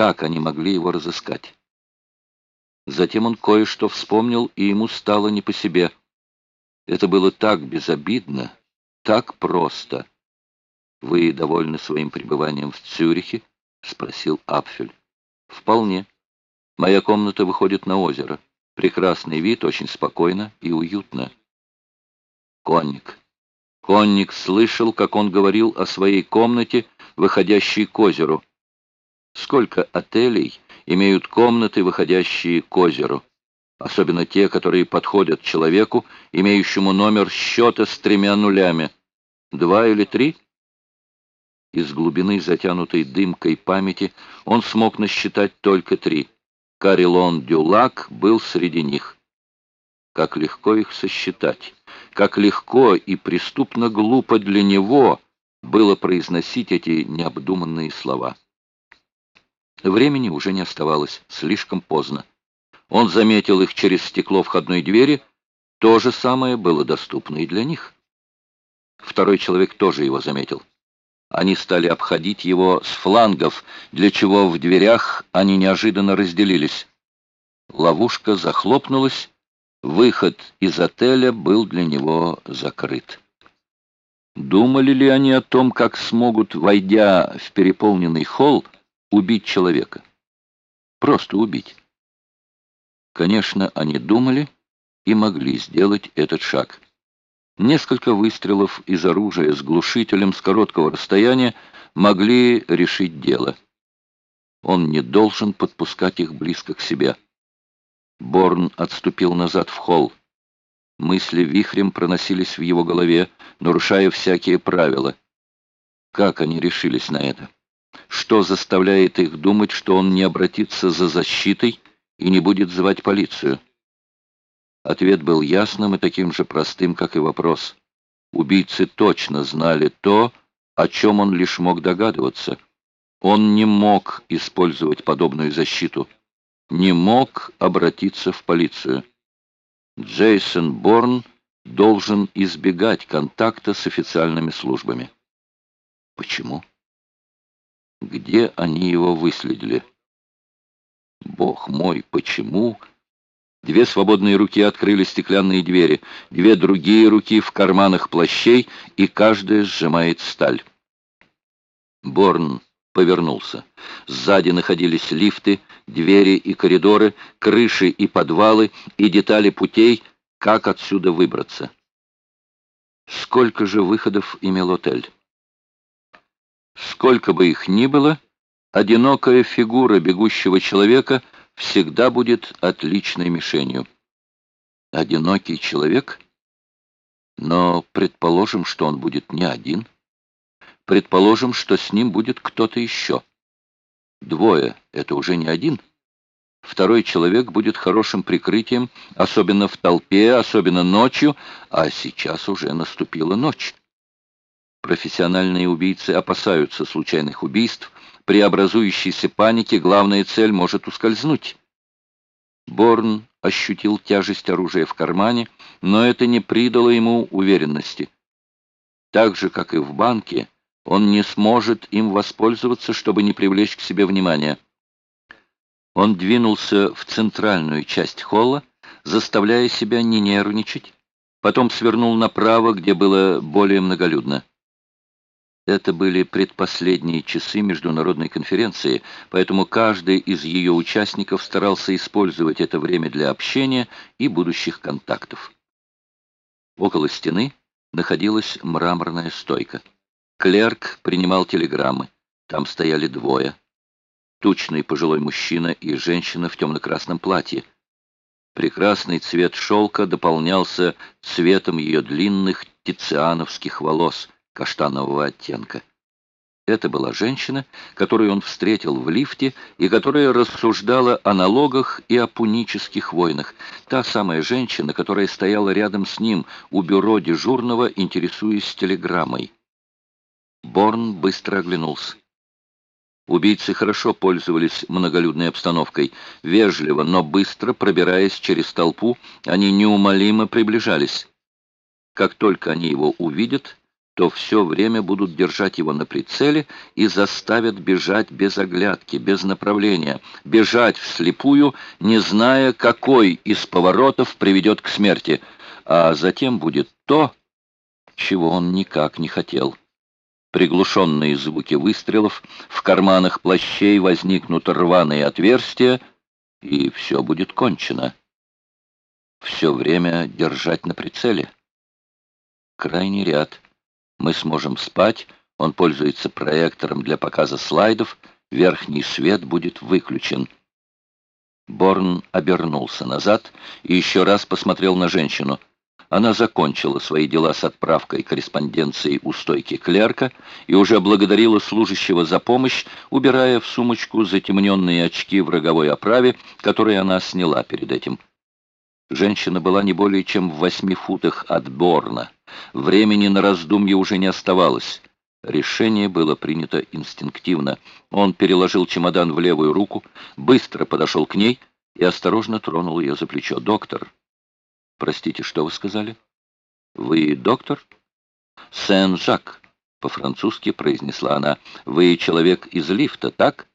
Как они могли его разыскать? Затем он кое-что вспомнил, и ему стало не по себе. Это было так безобидно, так просто. «Вы довольны своим пребыванием в Цюрихе?» — спросил Апфель. «Вполне. Моя комната выходит на озеро. Прекрасный вид, очень спокойно и уютно». Конник. Конник слышал, как он говорил о своей комнате, выходящей к озеру. Сколько отелей имеют комнаты, выходящие к озеру? Особенно те, которые подходят человеку, имеющему номер счета с тремя нулями. Два или три? Из глубины, затянутой дымкой памяти, он смог насчитать только три. Карелон Дюлак был среди них. Как легко их сосчитать, как легко и преступно глупо для него было произносить эти необдуманные слова. Времени уже не оставалось, слишком поздно. Он заметил их через стекло входной двери, то же самое было доступно и для них. Второй человек тоже его заметил. Они стали обходить его с флангов, для чего в дверях они неожиданно разделились. Ловушка захлопнулась, выход из отеля был для него закрыт. Думали ли они о том, как смогут, войдя в переполненный холл, убить человека? Просто убить. Конечно, они думали и могли сделать этот шаг. Несколько выстрелов из оружия с глушителем с короткого расстояния могли решить дело. Он не должен подпускать их близко к себе. Борн отступил назад в холл. Мысли вихрем проносились в его голове, нарушая всякие правила. Как они решились на это? Что заставляет их думать, что он не обратится за защитой и не будет звать полицию? Ответ был ясным и таким же простым, как и вопрос. Убийцы точно знали то, о чем он лишь мог догадываться. Он не мог использовать подобную защиту, не мог обратиться в полицию. Джейсон Борн должен избегать контакта с официальными службами. Почему? Где они его выследили? Бог мой, почему Две свободные руки открыли стеклянные двери, две другие руки в карманах плащей, и каждая сжимает сталь. Борн повернулся. Сзади находились лифты, двери и коридоры, крыши и подвалы, и детали путей, как отсюда выбраться. Сколько же выходов имел отель? Сколько бы их ни было, одинокая фигура бегущего человека — всегда будет отличной мишенью. Одинокий человек? Но предположим, что он будет не один. Предположим, что с ним будет кто-то еще. Двое — это уже не один. Второй человек будет хорошим прикрытием, особенно в толпе, особенно ночью, а сейчас уже наступила ночь. Профессиональные убийцы опасаются случайных убийств, при образующейся панике главная цель может ускользнуть. Борн ощутил тяжесть оружия в кармане, но это не придало ему уверенности. Так же, как и в банке, он не сможет им воспользоваться, чтобы не привлечь к себе внимания. Он двинулся в центральную часть холла, заставляя себя не нервничать, потом свернул направо, где было более многолюдно. Это были предпоследние часы международной конференции, поэтому каждый из ее участников старался использовать это время для общения и будущих контактов. Около стены находилась мраморная стойка. Клерк принимал телеграммы. Там стояли двое. Тучный пожилой мужчина и женщина в темно-красном платье. Прекрасный цвет шелка дополнялся цветом ее длинных тициановских волос — каштанового оттенка. Это была женщина, которую он встретил в лифте и которая рассуждала о налогах и о пунических войнах. Та самая женщина, которая стояла рядом с ним у бюро дежурного, интересуясь телеграммой. Борн быстро оглянулся. Убийцы хорошо пользовались многолюдной обстановкой. Вежливо, но быстро, пробираясь через толпу, они неумолимо приближались. Как только они его увидят, то все время будут держать его на прицеле и заставят бежать без оглядки, без направления, бежать вслепую, не зная, какой из поворотов приведет к смерти, а затем будет то, чего он никак не хотел. Приглушенные звуки выстрелов, в карманах плащей возникнут рваные отверстия, и все будет кончено. Все время держать на прицеле. Крайний ряд. Мы сможем спать, он пользуется проектором для показа слайдов, верхний свет будет выключен. Борн обернулся назад и еще раз посмотрел на женщину. Она закончила свои дела с отправкой корреспонденции у стойки клерка и уже благодарила служащего за помощь, убирая в сумочку затемненные очки в роговой оправе, которые она сняла перед этим. Женщина была не более чем в восьми футах от Борна. Времени на раздумье уже не оставалось. Решение было принято инстинктивно. Он переложил чемодан в левую руку, быстро подошел к ней и осторожно тронул ее за плечо. «Доктор!» «Простите, что вы сказали?» «Вы доктор?» «Сен-Жак», — по-французски произнесла она. «Вы человек из лифта, так?»